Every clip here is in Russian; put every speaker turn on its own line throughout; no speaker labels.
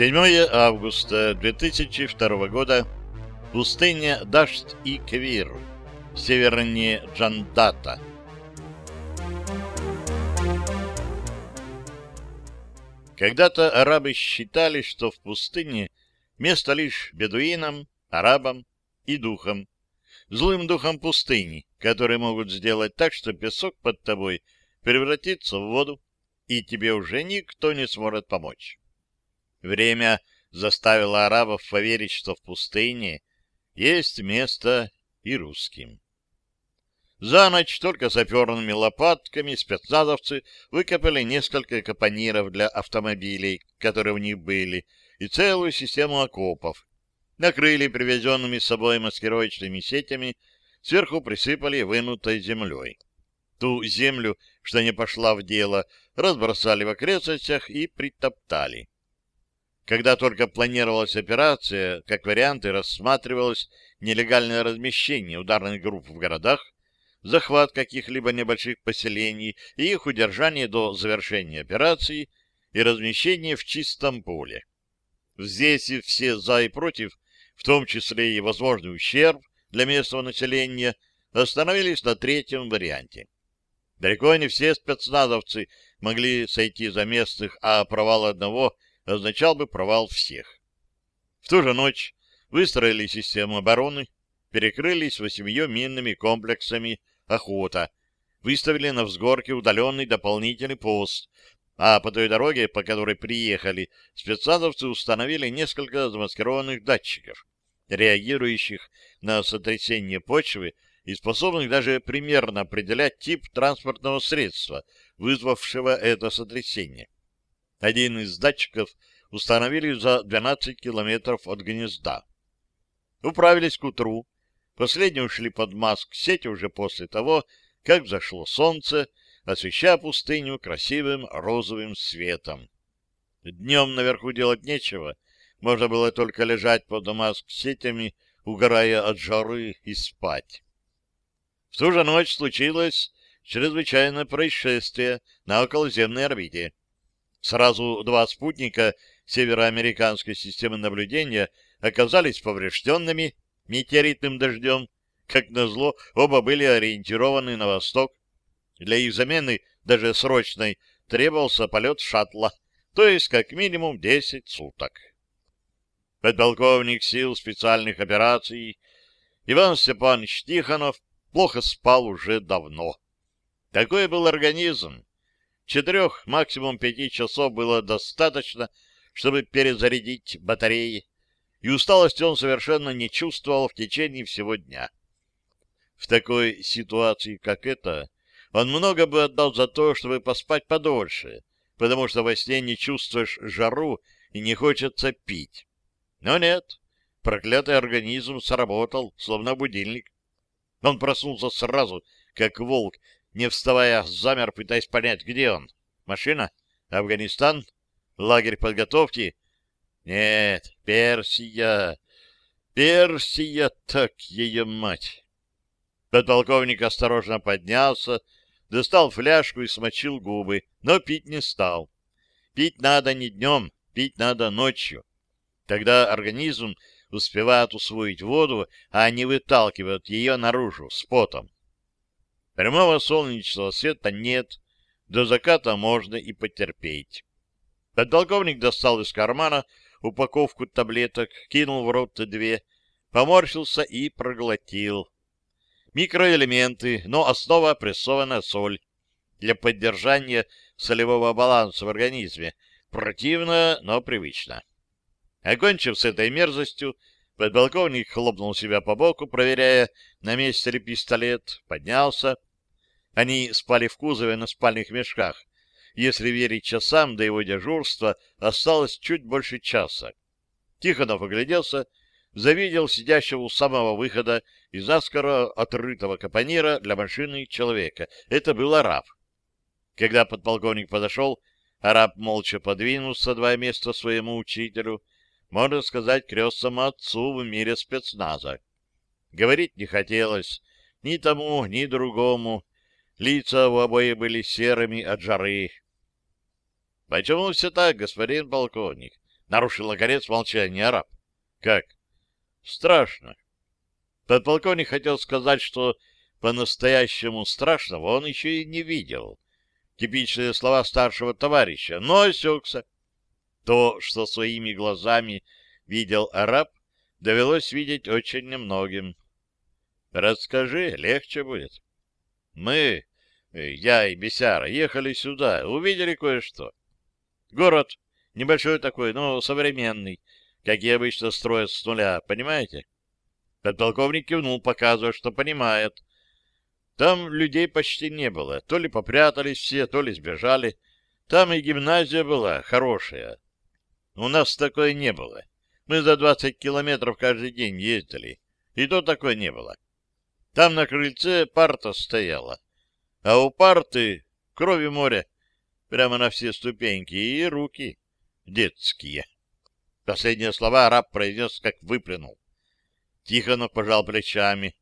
7 августа 2002 года. Пустыня Дашт и Квир, севернее Джандата. Когда-то арабы считали, что в пустыне место лишь бедуинам, арабам и духам. Злым духом пустыни, которые могут сделать так, что песок под тобой превратится в воду, и тебе уже никто не сможет помочь. Время заставило арабов поверить, что в пустыне есть место и русским. За ночь только саперными лопатками спецназовцы выкопали несколько капониров для автомобилей, которые у них были, и целую систему окопов. Накрыли привезенными с собой маскировочными сетями, сверху присыпали вынутой землей. Ту землю, что не пошла в дело, разбросали в окрестностях и притоптали. Когда только планировалась операция, как варианты рассматривалось нелегальное размещение ударных групп в городах, захват каких-либо небольших поселений и их удержание до завершения операции и размещение в чистом поле. Здесь и все за и против, в том числе и возможный ущерб для местного населения, остановились на третьем варианте. Далеко не все спецназовцы могли сойти за местных, а провал одного означал бы провал всех. В ту же ночь выстроили систему обороны, перекрылись восемью минными комплексами охота, выставили на взгорке удаленный дополнительный пост, а по той дороге, по которой приехали, спецназовцы установили несколько замаскированных датчиков, реагирующих на сотрясение почвы и способных даже примерно определять тип транспортного средства, вызвавшего это сотрясение. Один из датчиков установили за 12 километров от гнезда. Управились к утру, Последние ушли под маск сети уже после того, как взошло солнце, освещая пустыню красивым розовым светом. Днем наверху делать нечего, можно было только лежать под маск сетями, угорая от жары и спать. В ту же ночь случилось чрезвычайное происшествие на околоземной орбите. Сразу два спутника североамериканской системы наблюдения оказались поврежденными метеоритным дождем. Как назло, оба были ориентированы на восток. Для их замены, даже срочной, требовался полет шаттла, то есть как минимум 10 суток. Подполковник сил специальных операций Иван Степанович Тихонов плохо спал уже давно. Такой был организм. Четырех, максимум пяти часов было достаточно, чтобы перезарядить батареи, и усталости он совершенно не чувствовал в течение всего дня. В такой ситуации, как эта, он много бы отдал за то, чтобы поспать подольше, потому что во сне не чувствуешь жару и не хочется пить. Но нет, проклятый организм сработал, словно будильник. Он проснулся сразу, как волк, не вставая, замер, пытаясь понять, где он. Машина? Афганистан? Лагерь подготовки? Нет, Персия. Персия, так ее мать. Подполковник осторожно поднялся, достал фляжку и смочил губы, но пить не стал. Пить надо не днем, пить надо ночью. Тогда организм успевает усвоить воду, а не выталкивает ее наружу с потом. Прямого солнечного света нет, до заката можно и потерпеть. Подполковник достал из кармана упаковку таблеток, кинул в рот две, поморщился и проглотил. Микроэлементы, но основа прессованная соль для поддержания солевого баланса в организме. Противно, но привычно. Окончив с этой мерзостью, подполковник хлопнул себя по боку, проверяя, на месте ли пистолет, поднялся. Они спали в кузове на спальных мешках, если верить часам до его дежурства, осталось чуть больше часа. Тихонов огляделся, завидел сидящего у самого выхода из наскоро отрытого капонира для машины человека. Это был араб. Когда подполковник подошел, араб молча подвинулся два места своему учителю, можно сказать, крестному отцу в мире спецназа. Говорить не хотелось ни тому, ни другому, Лица у обоих были серыми от жары. — Почему все так, господин полковник? Нарушил, наконец, молчание араб. Как? Страшно. Подполковник хотел сказать, что по-настоящему страшного он еще и не видел. Типичные слова старшего товарища, но осекся. То, что своими глазами видел араб, довелось видеть очень немногим. Расскажи, легче будет. Мы, я и Бесяра, ехали сюда, увидели кое-что. Город небольшой такой, но современный, какие обычно строят с нуля, понимаете? Подполковник кивнул, показывая, что понимает. Там людей почти не было. То ли попрятались все, то ли сбежали. Там и гимназия была хорошая. У нас такой не было. Мы за 20 километров каждый день ездили. И то такое не было. Там на крыльце парта стояла. А у парты крови море. Прямо на все ступеньки. И руки детские. Последние слова араб произнес, как выплюнул. Тихонов пожал плечами.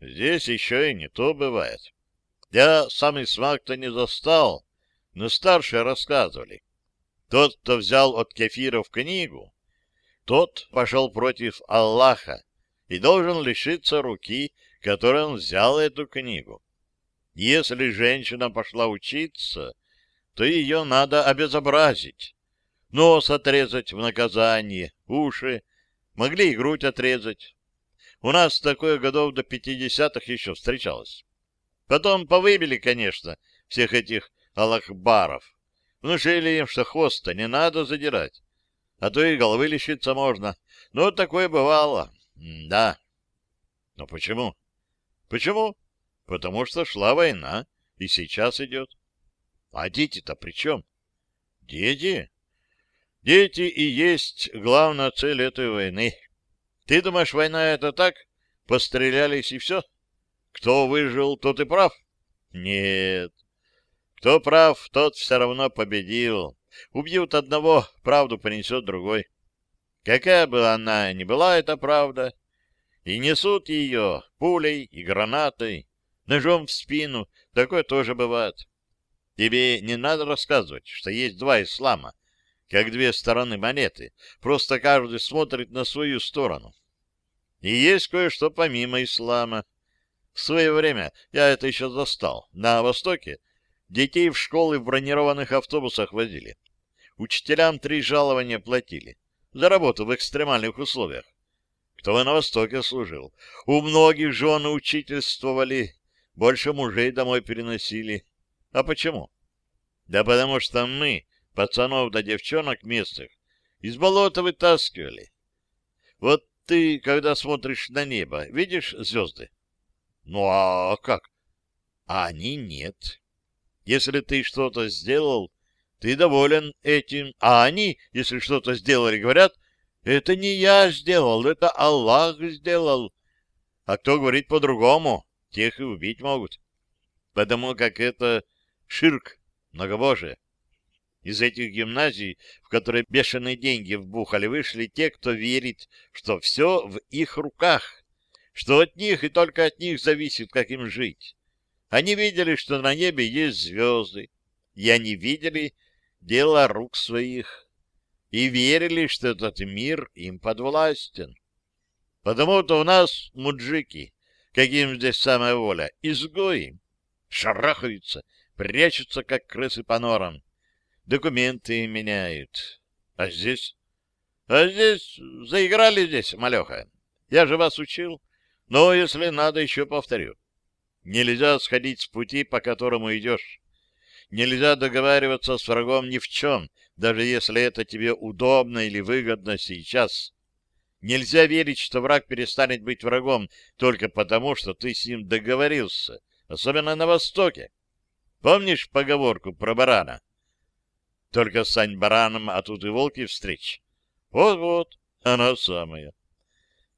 Здесь еще и не то бывает. Я самый смак-то не застал, но старшие рассказывали. Тот, кто взял от кефиров книгу, тот пошел против Аллаха и должен лишиться руки, которой он взял эту книгу. Если женщина пошла учиться, то ее надо обезобразить, нос отрезать в наказание, уши, могли и грудь отрезать. У нас такое годов до пятидесятых еще встречалось. Потом повыбили, конечно, всех этих аллахбаров. Внушили им, что хвоста не надо задирать, а то и головы лишиться можно. Но такое бывало. М да. Но почему? Почему? Потому что шла война, и сейчас идет. А дети-то при чем? Дети? Дети и есть главная цель этой войны. Ты думаешь, война — это так? Пострелялись и все? Кто выжил, тот и прав? Нет. Кто прав, тот все равно победил. Убьют одного, правду понесет другой. Какая бы она ни была, эта правда. И несут ее пулей и гранатой, ножом в спину. Такое тоже бывает. Тебе не надо рассказывать, что есть два ислама, как две стороны монеты. Просто каждый смотрит на свою сторону. И есть кое-что помимо ислама. В свое время я это еще застал. На Востоке детей в школы в бронированных автобусах возили. Учителям три жалования платили. За работу в экстремальных условиях. Кто на Востоке служил. У многих жены учительствовали, больше мужей домой переносили. А почему? Да потому что мы, пацанов да девчонок местных, из болота вытаскивали. Вот ты, когда смотришь на небо, видишь звезды? Ну а как? А они нет. Если ты что-то сделал, ты доволен этим. А они, если что-то сделали, говорят, это не я сделал, это Аллах сделал. А кто говорит по-другому, тех и убить могут. Потому как это ширк, многобожие. Из этих гимназий, в которые бешеные деньги вбухали, вышли те, кто верит, что все в их руках, что от них и только от них зависит, как им жить. Они видели, что на небе есть звезды, и они видели дело рук своих, и верили, что этот мир им подвластен. Потому-то у нас муджики, каким здесь самая воля, изгои, шарахаются, прячутся, как крысы по норам, документы меняют. А здесь? А здесь заиграли здесь, малеха. Я же вас учил. Но, если надо, еще повторю. Нельзя сходить с пути, по которому идешь. Нельзя договариваться с врагом ни в чем, даже если это тебе удобно или выгодно сейчас. Нельзя верить, что враг перестанет быть врагом только потому, что ты с ним договорился, особенно на Востоке. Помнишь поговорку про барана? Только с Сань-бараном, а тут и волки встреч. Вот-вот, она самая.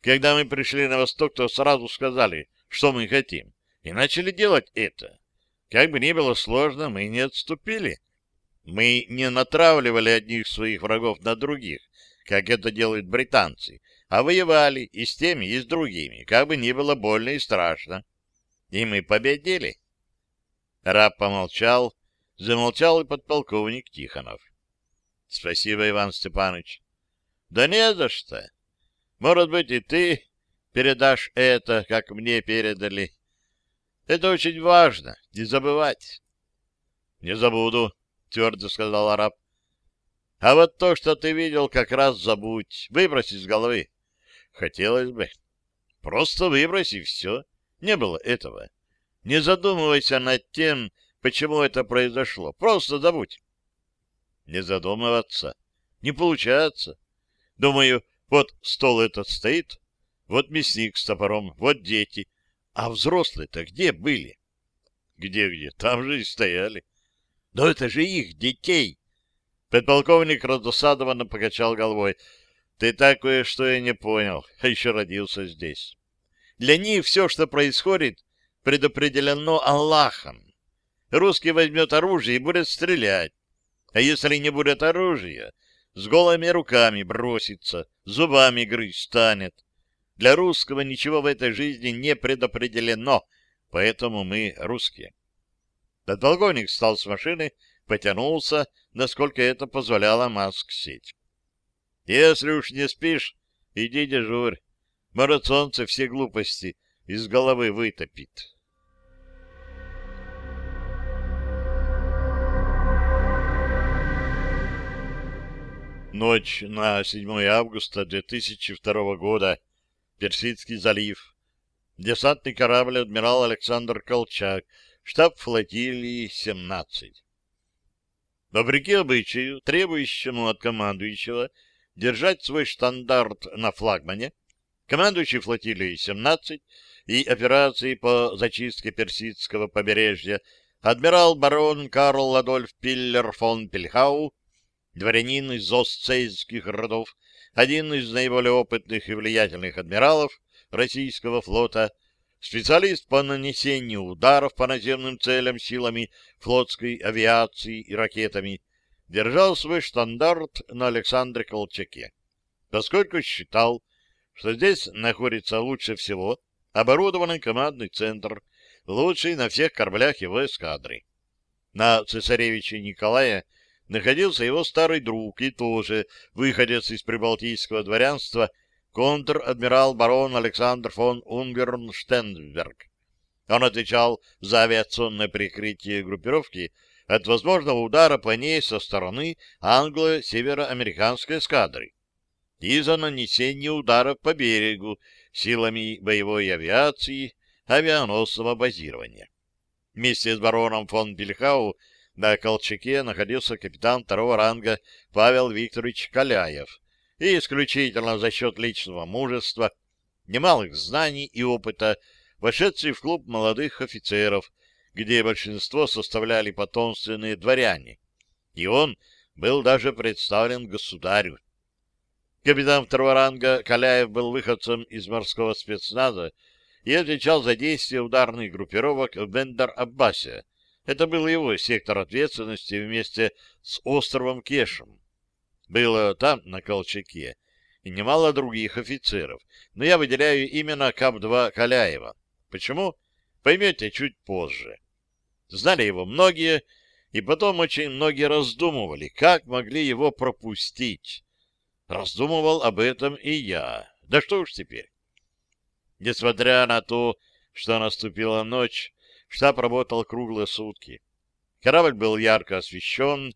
Когда мы пришли на восток, то сразу сказали, что мы хотим, и начали делать это. Как бы ни было сложно, мы не отступили. Мы не натравливали одних своих врагов на других, как это делают британцы, а воевали и с теми, и с другими, как бы ни было больно и страшно. И мы победили. Раб помолчал, Замолчал и подполковник Тихонов. — Спасибо, Иван Степанович. Да не за что. Может быть, и ты передашь это, как мне передали. Это очень важно, не забывать. — Не забуду, — твердо сказал араб. — А вот то, что ты видел, как раз забудь. Выброси из головы. Хотелось бы. Просто выброси все. Не было этого. Не задумывайся над тем, почему это произошло. Просто забудь. Не задумываться. Не получается. Думаю, вот стол этот стоит, вот мясник с топором, вот дети. А взрослые-то где были? Где-где? Там же и стояли. Но это же их, детей. Подполковник раздосадованно покачал головой. Ты такое, что я не понял, а еще родился здесь. Для них все, что происходит, предопределено Аллахом. Русский возьмет оружие и будет стрелять. А если не будет оружия, с голыми руками бросится, зубами грызть станет. Для русского ничего в этой жизни не предопределено, поэтому мы русские. Подполковник встал с машины, потянулся, насколько это позволяла маск-сеть. Если уж не спишь, иди дежурь. Может, солнце все глупости из головы вытопит. Ночь на 7 августа 2002 года. Персидский залив. Десантный корабль адмирал Александр Колчак, штаб флотилии 17. Вопреки обычаю, требующему от командующего держать свой штандарт на флагмане, командующий флотилией 17 и операцией по зачистке персидского побережья адмирал барон Карл Адольф Пиллер фон Пельхау дворянин из остцейских родов, один из наиболее опытных и влиятельных адмиралов российского флота, специалист по нанесению ударов по наземным целям силами флотской авиации и ракетами, держал свой штандарт на Александре Колчаке, поскольку считал, что здесь находится лучше всего оборудованный командный центр, лучший на всех кораблях его эскадры. На цесаревича Николая находился его старый друг и тоже выходец из прибалтийского дворянства, контр-адмирал барон Александр фон Унгерн-Штенберг. Он отвечал за авиационное прикрытие группировки от возможного удара по ней со стороны англо-североамериканской эскадры и за нанесение ударов по берегу силами боевой авиации авианосного базирования. Вместе с бароном фон Бельхау на Колчаке находился капитан второго ранга Павел Викторович Каляев, и исключительно за счет личного мужества, немалых знаний и опыта, вошедший в клуб молодых офицеров, где большинство составляли потомственные дворяне, и он был даже представлен государю. Капитан второго ранга Каляев был выходцем из морского спецназа и отвечал за действия ударных группировок в Бендер-Аббасе, это был его сектор ответственности вместе с островом Кешем. Было там, на Колчаке, и немало других офицеров, но я выделяю именно КАП-2 Каляева. Почему? Поймете чуть позже. Знали его многие, и потом очень многие раздумывали, как могли его пропустить. Раздумывал об этом и я. Да что уж теперь. Несмотря на то, что наступила ночь, Штаб работал круглые сутки. Корабль был ярко освещен,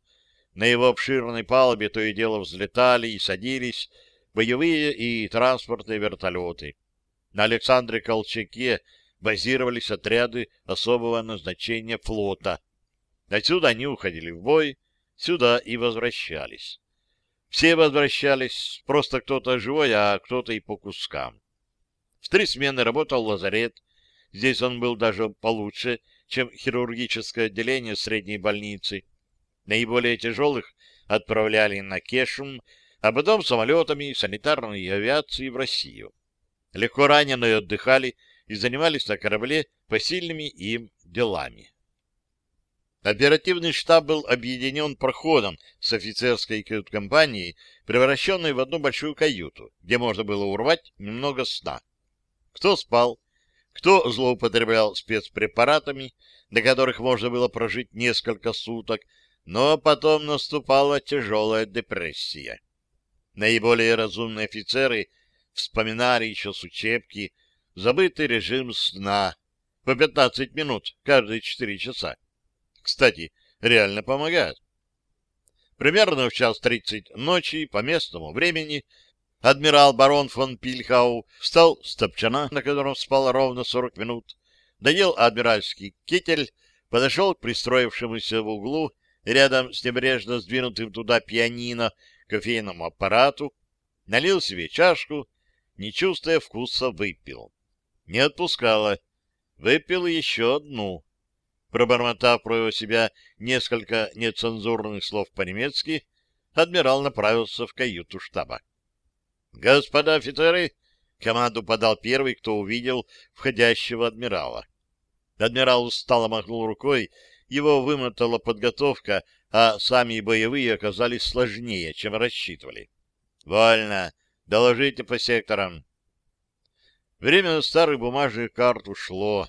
на его обширной палубе то и дело взлетали и садились боевые и транспортные вертолеты. На Александре Колчаке базировались отряды особого назначения флота. Отсюда они уходили в бой, сюда и возвращались. Все возвращались, просто кто-то живой, а кто-то и по кускам. В три смены работал лазарет, Здесь он был даже получше, чем хирургическое отделение средней больницы. Наиболее тяжелых отправляли на Кешум, а потом самолетами санитарной авиации в Россию. Легко раненые отдыхали и занимались на корабле посильными им делами. Оперативный штаб был объединен проходом с офицерской кают-компанией, превращенной в одну большую каюту, где можно было урвать немного сна. Кто спал, кто злоупотреблял спецпрепаратами, до которых можно было прожить несколько суток, но потом наступала тяжелая депрессия. Наиболее разумные офицеры вспоминали еще с учебки забытый режим сна по 15 минут каждые 4 часа. Кстати, реально помогает. Примерно в час 30 ночи по местному времени адмирал барон фон Пильхау встал с топчана, на котором спал ровно 40 минут, доел адмиральский китель, подошел к пристроившемуся в углу рядом с небрежно сдвинутым туда пианино кофейному аппарату, налил себе чашку, не чувствуя вкуса, выпил. Не отпускала. Выпил еще одну. Пробормотав про себя несколько нецензурных слов по-немецки, адмирал направился в каюту штаба. «Господа офицеры!» — команду подал первый, кто увидел входящего адмирала. Адмирал устало махнул рукой, его вымотала подготовка, а сами боевые оказались сложнее, чем рассчитывали. «Вольно! Доложите по секторам!» Время старых бумажных карт ушло,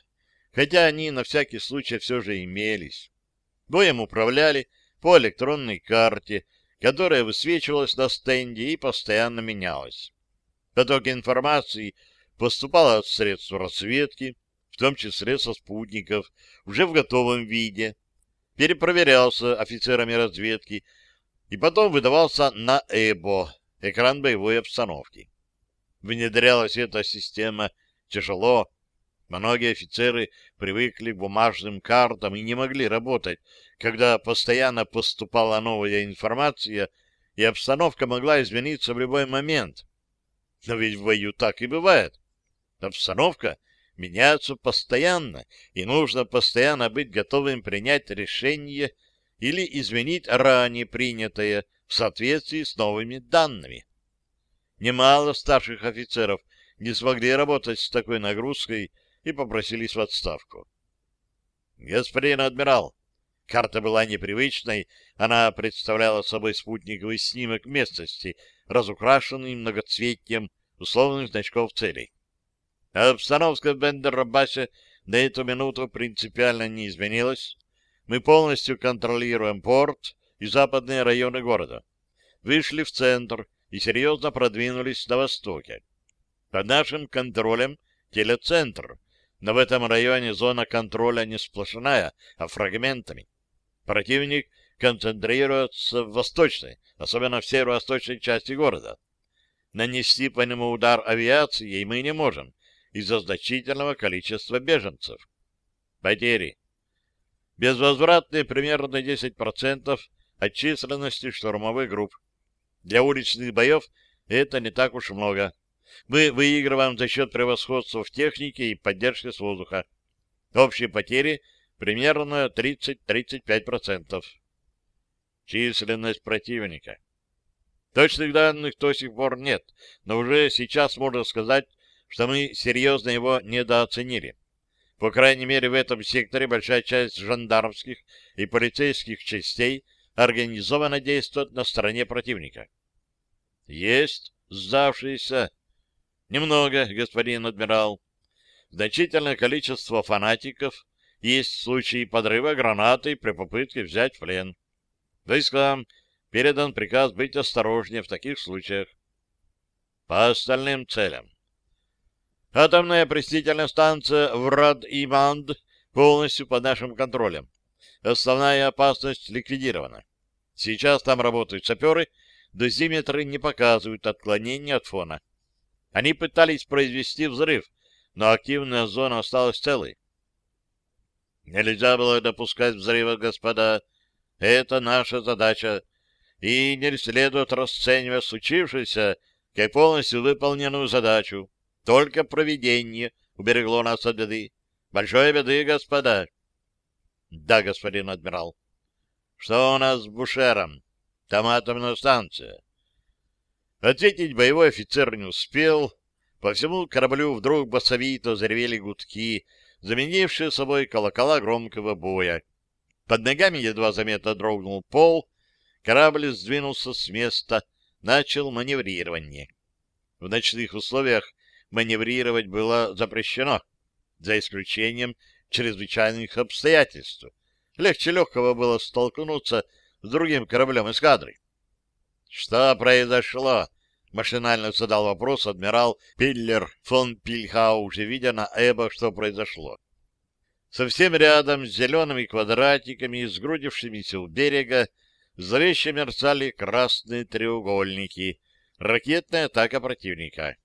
хотя они на всякий случай все же имелись. Боем управляли по электронной карте, которая высвечивалась на стенде и постоянно менялась. Поток информации поступал от средств разведки, в том числе со спутников, уже в готовом виде, перепроверялся офицерами разведки и потом выдавался на ЭБО, экран боевой обстановки. Внедрялась эта система тяжело. Многие офицеры привыкли к бумажным картам и не могли работать, когда постоянно поступала новая информация, и обстановка могла измениться в любой момент. Но ведь в бою так и бывает. Обстановка меняется постоянно, и нужно постоянно быть готовым принять решение или изменить ранее принятое в соответствии с новыми данными. Немало старших офицеров не смогли работать с такой нагрузкой и попросились в отставку. «Господин адмирал, Карта была непривычной, она представляла собой спутниковый снимок местности, разукрашенный многоцветием условных значков целей. Обстановка в Бендер-Рабасе на эту минуту принципиально не изменилась. Мы полностью контролируем порт и западные районы города. Вышли в центр и серьезно продвинулись на востоке. Под нашим контролем телецентр, но в этом районе зона контроля не сплошная, а фрагментами. Противник концентрируется в восточной, особенно в северо-восточной части города. Нанести по нему удар авиацией мы не можем из-за значительного количества беженцев. Потери. Безвозвратные примерно 10% от численности штурмовых групп. Для уличных боев это не так уж много. Мы выигрываем за счет превосходства в технике и поддержки с воздуха. Общие потери примерно 30-35%. Численность противника. Точных данных до сих пор нет, но уже сейчас можно сказать, что мы серьезно его недооценили. По крайней мере, в этом секторе большая часть жандармских и полицейских частей организованно действует на стороне противника. Есть сдавшиеся. Немного, господин адмирал. Значительное количество фанатиков есть случаи подрыва гранатой при попытке взять в плен. Войскам передан приказ быть осторожнее в таких случаях. По остальным целям. Атомная пресительная станция в Рад-Иманд полностью под нашим контролем. Основная опасность ликвидирована. Сейчас там работают саперы, дозиметры не показывают отклонения от фона. Они пытались произвести взрыв, но активная зона осталась целой. Нельзя было допускать взрыва, господа. Это наша задача. И не следует расценивать случившееся как полностью выполненную задачу. Только проведение уберегло нас от беды. Большой беды, господа. Да, господин адмирал. Что у нас с Бушером? Там атомная станция. Ответить боевой офицер не успел. По всему кораблю вдруг басовито заревели гудки, заменившие собой колокола громкого боя. Под ногами едва заметно дрогнул пол, корабль сдвинулся с места, начал маневрирование. В ночных условиях маневрировать было запрещено, за исключением чрезвычайных обстоятельств. Легче легкого было столкнуться с другим кораблем эскадры. — Что произошло? Машинально задал вопрос адмирал Пиллер фон Пильхау, уже видя на Эбо, что произошло. Совсем рядом с зелеными квадратиками, сгрудившимися у берега, зловеще мерцали красные треугольники. Ракетная атака противника.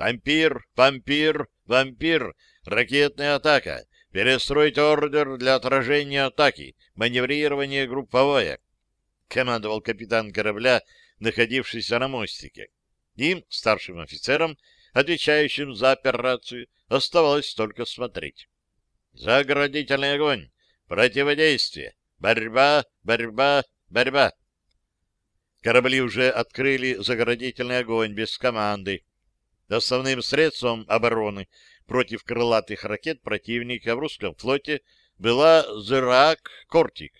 «Вампир! Вампир! Вампир! Ракетная атака! Перестроить ордер для отражения атаки! Маневрирование групповое!» — командовал капитан корабля, находившийся на мостике. Им, старшим офицерам, отвечающим за операцию, оставалось только смотреть. Заградительный огонь! Противодействие! Борьба! Борьба! Борьба! Корабли уже открыли заградительный огонь без команды. Основным средством обороны против крылатых ракет противника в русском флоте была «Зырак Кортик».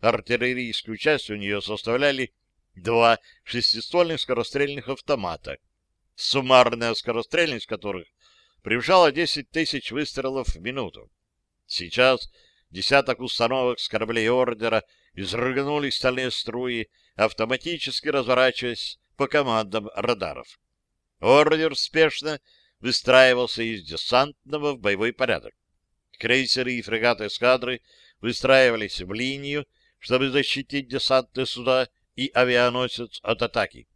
Артиллерийскую часть у нее составляли два шестиствольных скорострельных автомата, суммарная скорострельность которых превышала 10 тысяч выстрелов в минуту. Сейчас десяток установок с кораблей ордера изрыгнули стальные струи, автоматически разворачиваясь по командам радаров. Ордер спешно выстраивался из десантного в боевой порядок. Крейсеры и фрегаты эскадры выстраивались в линию, чтобы защитить десантные суда и авианосец от атаки.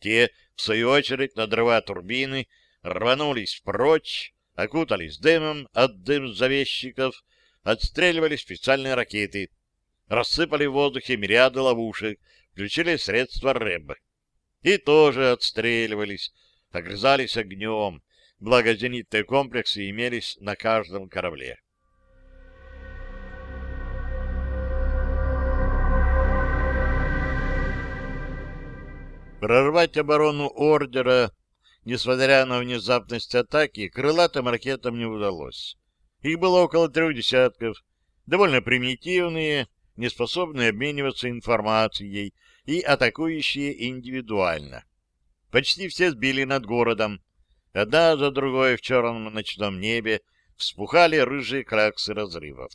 Те, в свою очередь, надрывая турбины, рванулись прочь, окутались дымом от дым завещиков, отстреливали специальные ракеты, рассыпали в воздухе мириады ловушек, включили средства РЭБ. И тоже отстреливались, огрызались огнем, благо зенитные комплексы имелись на каждом корабле. Прорвать оборону ордера, несмотря на внезапность атаки, крылатым ракетам не удалось. Их было около трех десятков, довольно примитивные, неспособные обмениваться информацией и атакующие индивидуально. Почти все сбили над городом. Одна за другой в черном ночном небе вспухали рыжие краксы разрывов.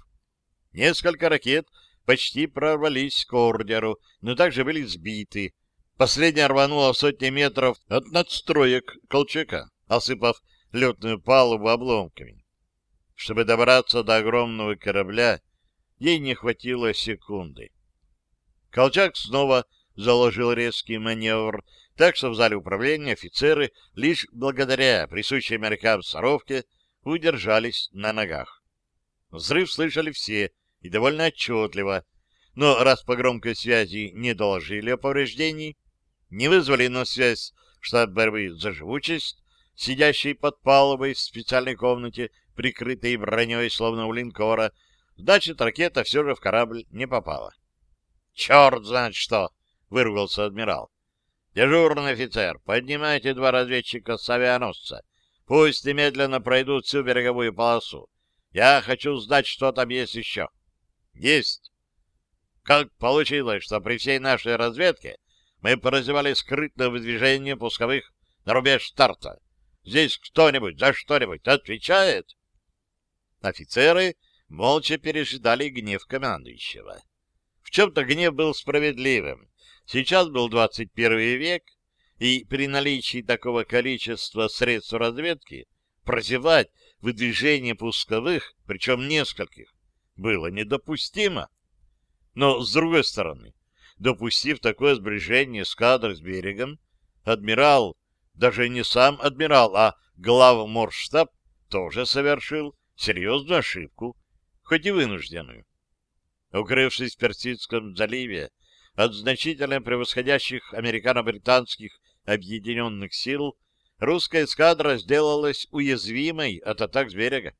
Несколько ракет почти прорвались к ордеру, но также были сбиты, Последняя рванула сотни метров от надстроек Колчака, осыпав летную палубу обломками. Чтобы добраться до огромного корабля, ей не хватило секунды. Колчак снова заложил резкий маневр, так что в зале управления офицеры лишь благодаря присущей морякам соровке удержались на ногах. Взрыв слышали все и довольно отчетливо, но раз по громкой связи не доложили о повреждении, не вызвали на связь штаб борьбы за живучесть, сидящий под палубой в специальной комнате, прикрытой броней, словно у линкора, значит, ракета все же в корабль не попала. — Черт знает что! — выругался адмирал. — Дежурный офицер, поднимайте два разведчика с авианосца. Пусть немедленно пройдут всю береговую полосу. Я хочу знать, что там есть еще. — Есть. Как получилось, что при всей нашей разведке мы прозевали скрытное выдвижение пусковых на рубеж старта. Здесь кто-нибудь за что-нибудь отвечает? Офицеры молча пережидали гнев командующего. В чем-то гнев был справедливым. Сейчас был 21 век, и при наличии такого количества средств разведки прозевать выдвижение пусковых, причем нескольких, было недопустимо. Но, с другой стороны, допустив такое сближение эскадры с берегом, адмирал, даже не сам адмирал, а главморштаб, тоже совершил серьезную ошибку, хоть и вынужденную. Укрывшись в Персидском заливе от значительно превосходящих американо-британских объединенных сил, русская эскадра сделалась уязвимой от атак с берега.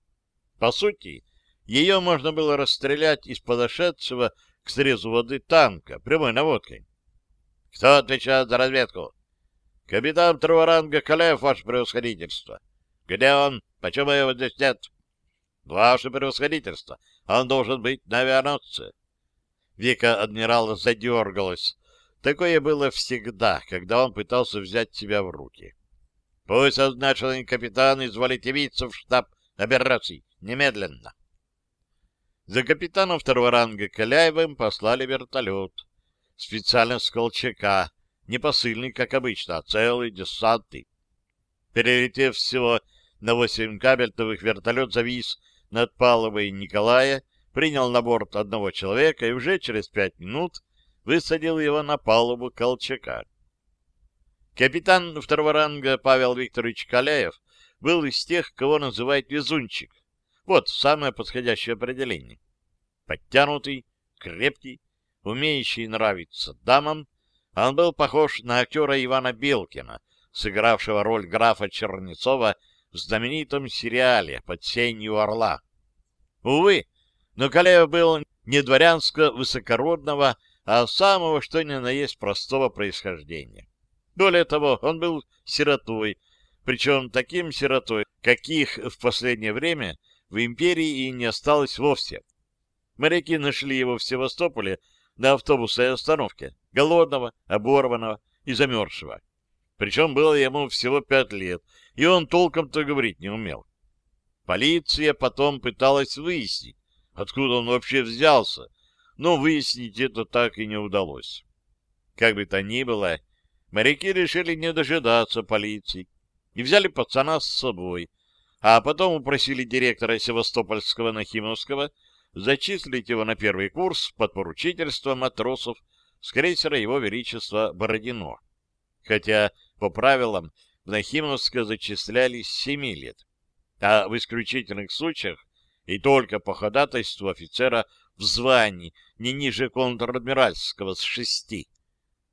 По сути, ее можно было расстрелять из подошедшего к срезу воды танка, прямой наводкой. — Кто отвечает за разведку? — Капитан второго ранга Калев, ваше превосходительство. — Где он? Почему его здесь нет? — Ваше превосходительство. Он должен быть на авианосце. Века адмирала задергалась. Такое было всегда, когда он пытался взять себя в руки. — Пусть означенный капитан изволит явиться в штаб операций немедленно. За капитаном второго ранга Каляевым послали вертолет. Специально с Колчака, не посыльный, как обычно, а целый десантный. Перелетев всего на восемь кабельтовых, вертолет завис над палубой Николая, принял на борт одного человека и уже через пять минут высадил его на палубу Колчака. Капитан второго ранга Павел Викторович Каляев был из тех, кого называют везунчик. Вот самое подходящее определение. Подтянутый, крепкий, умеющий нравиться дамам, он был похож на актера Ивана Белкина, сыгравшего роль графа Чернецова в знаменитом сериале «Под сенью орла». Увы, но Калеев был не дворянско-высокородного, а самого что ни на есть простого происхождения. Более того, он был сиротой, причем таким сиротой, каких в последнее время в империи и не осталось вовсе. Моряки нашли его в Севастополе на автобусной остановке, голодного, оборванного и замерзшего. Причем было ему всего пять лет, и он толком-то говорить не умел. Полиция потом пыталась выяснить, откуда он вообще взялся, но выяснить это так и не удалось. Как бы то ни было, моряки решили не дожидаться полиции и взяли пацана с собой, а потом упросили директора Севастопольского Нахимовского зачислить его на первый курс под поручительство матросов с крейсера Его Величества Бородино. Хотя, по правилам, в Нахимовска зачислялись семи лет, а в исключительных случаях и только по ходатайству офицера в звании не ниже контр-адмиральского с шести.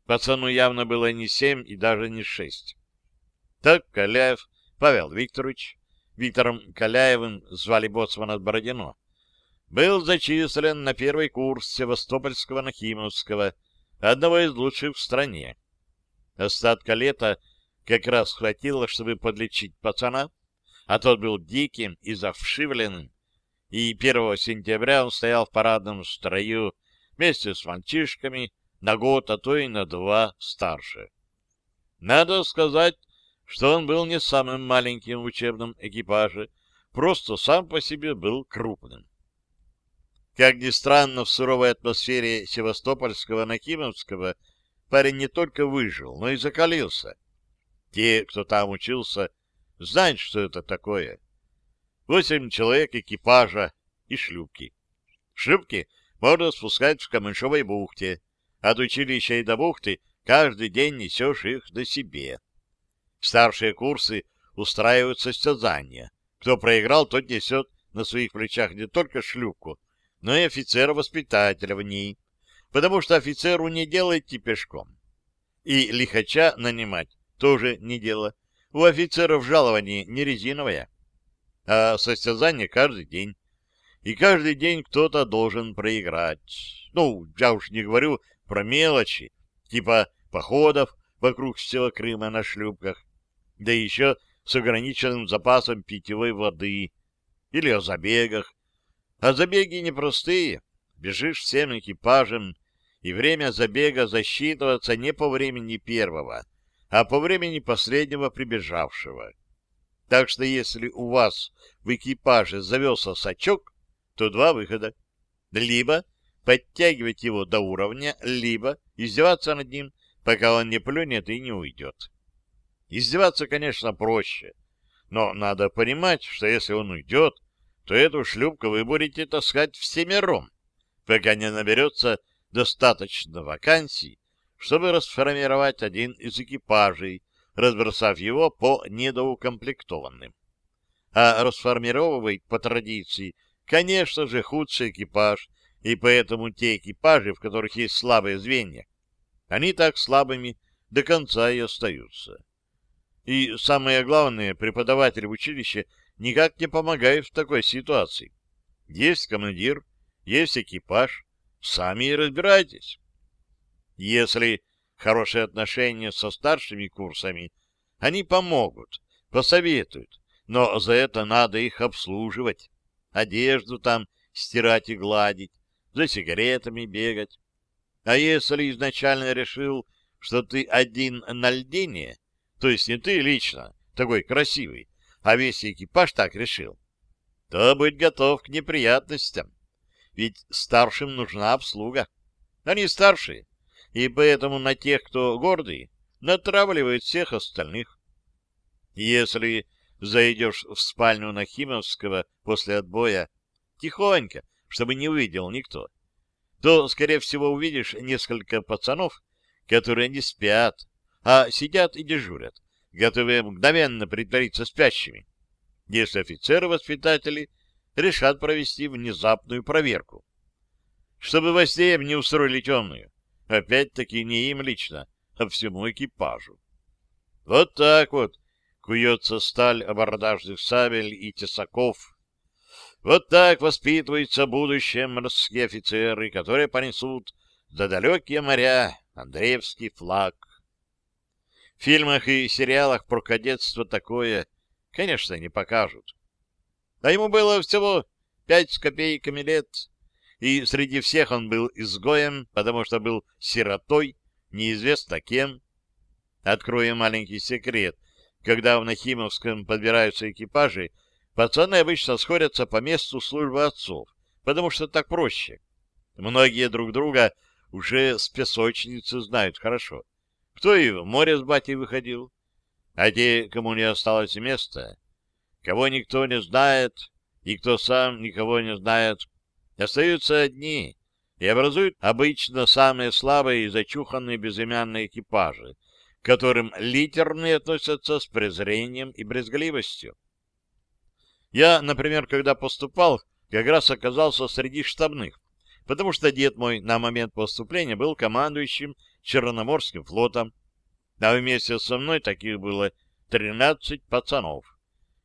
Пацану явно было не семь и даже не шесть. Так Каляев Павел Викторович, Виктором Каляевым звали боцмана Бородино, был зачислен на первый курс Севастопольского Нахимовского, одного из лучших в стране. Остатка лета как раз хватило, чтобы подлечить пацана, а тот был диким и завшивленным, и 1 сентября он стоял в парадном строю вместе с мальчишками на год, а то и на два старше. Надо сказать, что он был не самым маленьким в учебном экипаже, просто сам по себе был крупным. Как ни странно, в суровой атмосфере Севастопольского Накимовского парень не только выжил, но и закалился. Те, кто там учился, знают, что это такое. Восемь человек экипажа и шлюпки. Шлюпки можно спускать в Камышовой бухте. От училища и до бухты каждый день несешь их до себе. Старшие курсы устраивают состязания. Кто проиграл, тот несет на своих плечах не только шлюпку, но и офицера-воспитателя в ней, потому что офицеру не делайте пешком. И лихача нанимать тоже не дело. У офицеров жалование не резиновое, а состязание каждый день. И каждый день кто-то должен проиграть. Ну, я уж не говорю про мелочи, типа походов вокруг всего Крыма на шлюпках, да еще с ограниченным запасом питьевой воды, или о забегах, а забеги непростые. Бежишь всем экипажем, и время забега засчитывается не по времени первого, а по времени последнего прибежавшего. Так что если у вас в экипаже завелся сачок, то два выхода. Либо подтягивать его до уровня, либо издеваться над ним, пока он не плюнет и не уйдет. Издеваться, конечно, проще, но надо понимать, что если он уйдет, то эту шлюпку вы будете таскать всемиром, пока не наберется достаточно вакансий, чтобы расформировать один из экипажей, разбросав его по недоукомплектованным. А расформировывает по традиции, конечно же, худший экипаж, и поэтому те экипажи, в которых есть слабые звенья, они так слабыми до конца и остаются. И самое главное, преподаватель в училище — никак не помогает в такой ситуации. Есть командир, есть экипаж, сами и разбирайтесь. Если хорошие отношения со старшими курсами, они помогут, посоветуют, но за это надо их обслуживать, одежду там стирать и гладить, за сигаретами бегать. А если изначально решил, что ты один на льдине, то есть не ты лично, такой красивый, а весь экипаж так решил, то быть готов к неприятностям. Ведь старшим нужна обслуга. Они старшие, и поэтому на тех, кто гордый, натравливает всех остальных. Если зайдешь в спальню Нахимовского после отбоя, тихонько, чтобы не увидел никто, то, скорее всего, увидишь несколько пацанов, которые не спят, а сидят и дежурят, готовые мгновенно притвориться спящими, если офицеры-воспитатели решат провести внезапную проверку. Чтобы во сне не устроили темную, опять-таки не им лично, а всему экипажу. Вот так вот куется сталь абордажных сабель и тесаков. Вот так воспитываются будущие морские офицеры, которые понесут за далекие моря Андреевский флаг. В фильмах и сериалах про кадетство такое, конечно, не покажут. А ему было всего пять с копейками лет, и среди всех он был изгоем, потому что был сиротой, неизвестно кем. Открою маленький секрет. Когда в Нахимовском подбираются экипажи, пацаны обычно сходятся по месту службы отцов, потому что так проще. Многие друг друга уже с песочницы знают хорошо. Кто и в море с батей выходил, а те, кому не осталось места, кого никто не знает, и кто сам никого не знает, остаются одни и образуют обычно самые слабые и зачуханные безымянные экипажи, к которым литерные относятся с презрением и брезгливостью. Я, например, когда поступал, как раз оказался среди штабных, потому что дед мой на момент поступления был командующим Черноморским флотом, а вместе со мной таких было 13 пацанов.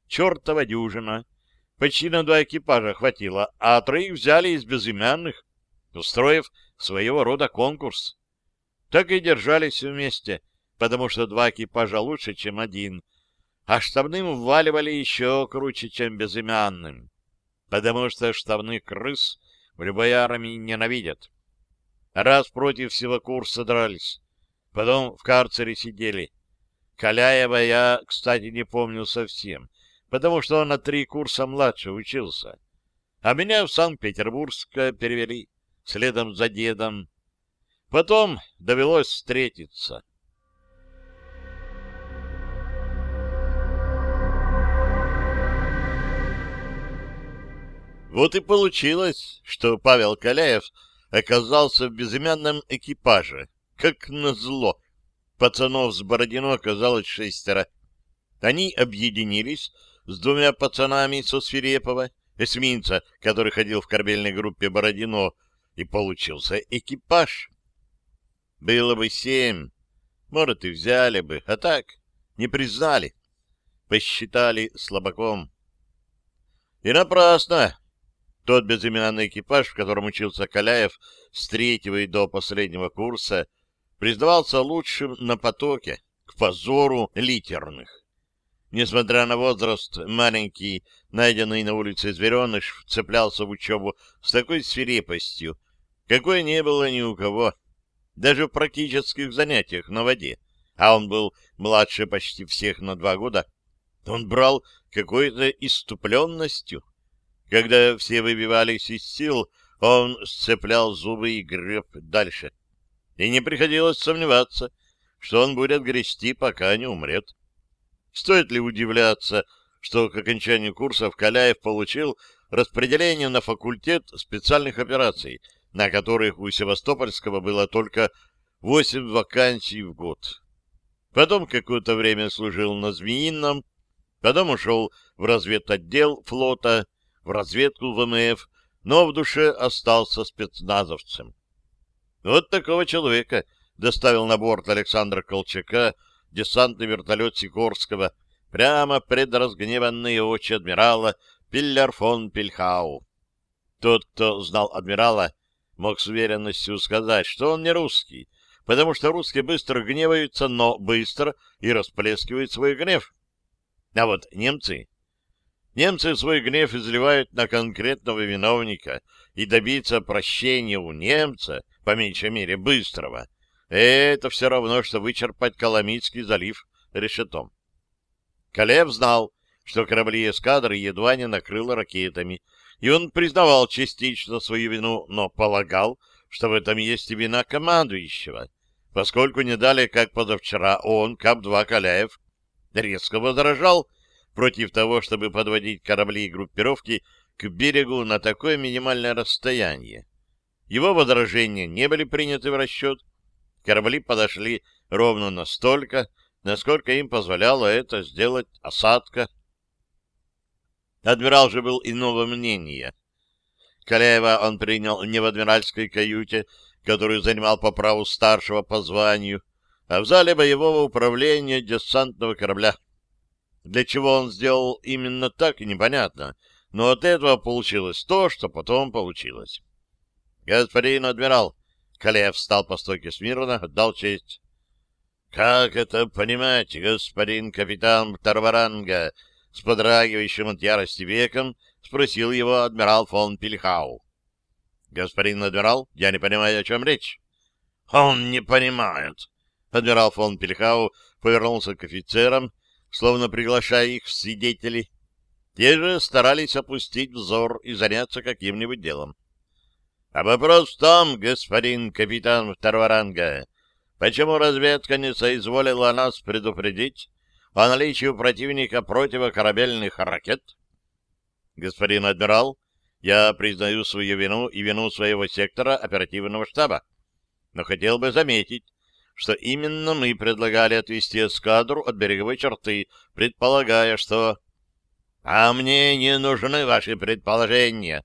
Чертова дюжина. Почти на два экипажа хватило, а троих взяли из безымянных, устроив своего рода конкурс. Так и держались вместе, потому что два экипажа лучше, чем один, а штабным вваливали еще круче, чем безымянным, потому что штабных крыс в любой армии ненавидят. Раз против всего курса дрались, потом в карцере сидели. Каляева я, кстати, не помню совсем, потому что он на три курса младше учился. А меня в Санкт-Петербургск перевели, следом за дедом. Потом довелось встретиться. Вот и получилось, что Павел Каляев оказался в безымянном экипаже. Как назло! Пацанов с Бородино оказалось шестеро. Они объединились с двумя пацанами со Свирепова, эсминца, который ходил в корабельной группе Бородино, и получился экипаж. Было бы семь, может, и взяли бы, а так не признали. Посчитали слабаком. И напрасно. Тот безымянный экипаж, в котором учился Каляев с третьего и до последнего курса, признавался лучшим на потоке, к позору литерных. Несмотря на возраст, маленький, найденный на улице звереныш, цеплялся в учебу с такой свирепостью, какой не было ни у кого, даже в практических занятиях на воде, а он был младше почти всех на два года, он брал какой-то иступленностью. Когда все выбивались из сил, он сцеплял зубы и греб дальше. И не приходилось сомневаться, что он будет грести, пока не умрет. Стоит ли удивляться, что к окончанию курсов Каляев получил распределение на факультет специальных операций, на которых у Севастопольского было только восемь вакансий в год. Потом какое-то время служил на Змеином, потом ушел в разведотдел флота, в разведку ВМФ, но в душе остался спецназовцем. Вот такого человека доставил на борт Александра Колчака десантный вертолет Сикорского прямо пред разгневанные очи адмирала Пиллер фон Пельхау. Тот, кто знал адмирала, мог с уверенностью сказать, что он не русский, потому что русские быстро гневаются, но быстро и расплескивают свой гнев. А вот немцы... Немцы свой гнев изливают на конкретного виновника, и добиться прощения у немца, по меньшей мере быстрого, это все равно, что вычерпать Коломийский залив решетом. Калев знал, что корабли эскадры едва не накрыло ракетами, и он признавал частично свою вину, но полагал, что в этом есть и вина командующего, поскольку не далее, как позавчера, он, КАП-2 Каляев, резко возражал против того, чтобы подводить корабли и группировки к берегу на такое минимальное расстояние. Его возражения не были приняты в расчет. Корабли подошли ровно настолько, насколько им позволяла это сделать осадка. Адмирал же был иного мнения. Каляева он принял не в адмиральской каюте, которую занимал по праву старшего по званию, а в зале боевого управления десантного корабля. Для чего он сделал именно так, непонятно, но от этого получилось то, что потом получилось. «Господин адмирал!» Калеев встал по стойке смирно, отдал честь. «Как это понимать, господин капитан второго ранга?» С подрагивающим от ярости веком спросил его адмирал фон Пильхау. «Господин адмирал, я не понимаю, о чем речь». «Он не понимает». Адмирал фон Пильхау повернулся к офицерам, словно приглашая их в свидетели. Те же старались опустить взор и заняться каким-нибудь делом. А вопрос в том, господин капитан второго ранга, почему разведка не соизволила нас предупредить о наличии у противника противокорабельных ракет? Господин адмирал, я признаю свою вину и вину своего сектора оперативного штаба, но хотел бы заметить, что именно мы предлагали отвести эскадру от береговой черты, предполагая, что... А мне не нужны ваши предположения.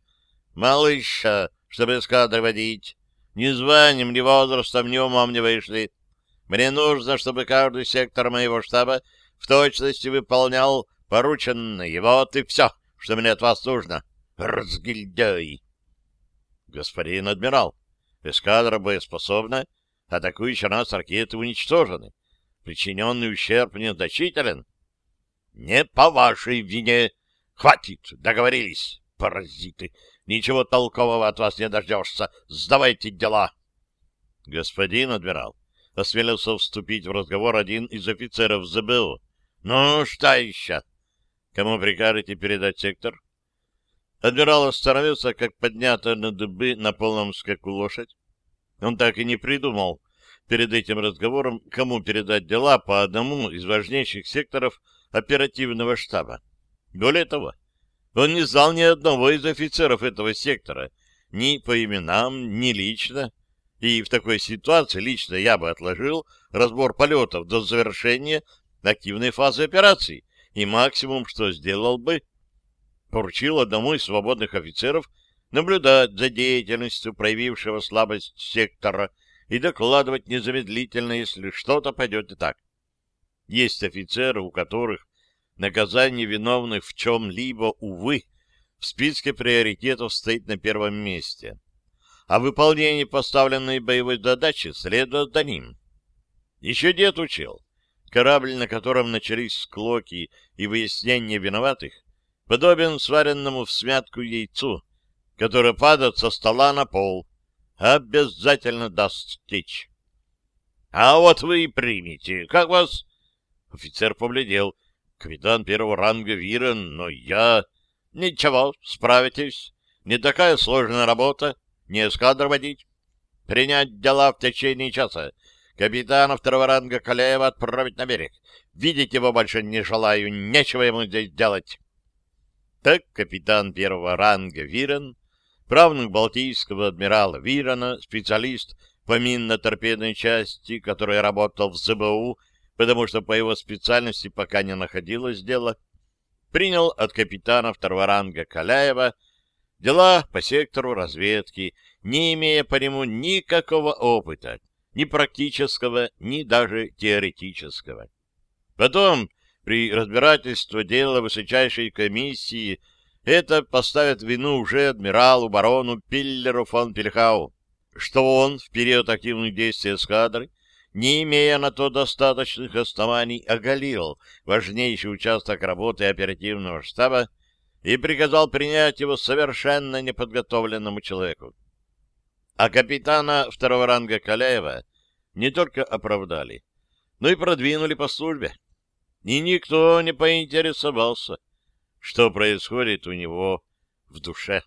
Малыша, чтобы эскадры водить. Ни званием, ни возрастом, ни умом не вышли. Мне нужно, чтобы каждый сектор моего штаба в точности выполнял порученное. Вот и все, что мне от вас нужно. Разгильдяй! Господин адмирал, эскадра боеспособна, атакующие нас ракеты уничтожены. Причиненный ущерб незначителен. Не по вашей вине. Хватит, договорились, паразиты. Ничего толкового от вас не дождешься. Сдавайте дела. Господин адмирал, осмелился вступить в разговор один из офицеров ЗБУ. Ну, что еще? Кому прикажете передать сектор? Адмирал остановился, как поднятая на дыбы на полном скаку лошадь. Он так и не придумал перед этим разговором, кому передать дела по одному из важнейших секторов оперативного штаба. Более того, он не знал ни одного из офицеров этого сектора, ни по именам, ни лично. И в такой ситуации лично я бы отложил разбор полетов до завершения активной фазы операции, и максимум, что сделал бы, поручил одному из свободных офицеров наблюдать за деятельностью проявившего слабость сектора и докладывать незамедлительно, если что-то пойдет не так. Есть офицеры, у которых наказание виновных в чем-либо, увы, в списке приоритетов стоит на первом месте, а выполнение поставленной боевой задачи следует за ним. Еще дед учил. Корабль, на котором начались склоки и выяснение виноватых, подобен сваренному в смятку яйцу, которое падает со стола на пол, обязательно даст течь. — А вот вы и примите. Как вас... Офицер побледел капитан первого ранга Вирен, но я... Ничего, справитесь. Не такая сложная работа, не эскадр водить. Принять дела в течение часа. Капитана второго ранга Калеева отправить на берег. Видеть его больше не желаю, нечего ему здесь делать. Так капитан первого ранга Вирен, правнук балтийского адмирала Вирена, специалист по минно-торпедной части, который работал в ЗБУ потому что по его специальности пока не находилось дела, принял от капитана второго ранга Каляева дела по сектору разведки, не имея по нему никакого опыта, ни практического, ни даже теоретического. Потом, при разбирательстве дела высочайшей комиссии, это поставит вину уже адмиралу барону Пиллеру фон Пельхау, что он в период активных действий эскадры не имея на то достаточных оснований, оголил важнейший участок работы оперативного штаба и приказал принять его совершенно неподготовленному человеку. А капитана второго ранга Каляева не только оправдали, но и продвинули по службе. И никто не поинтересовался, что происходит у него в душе.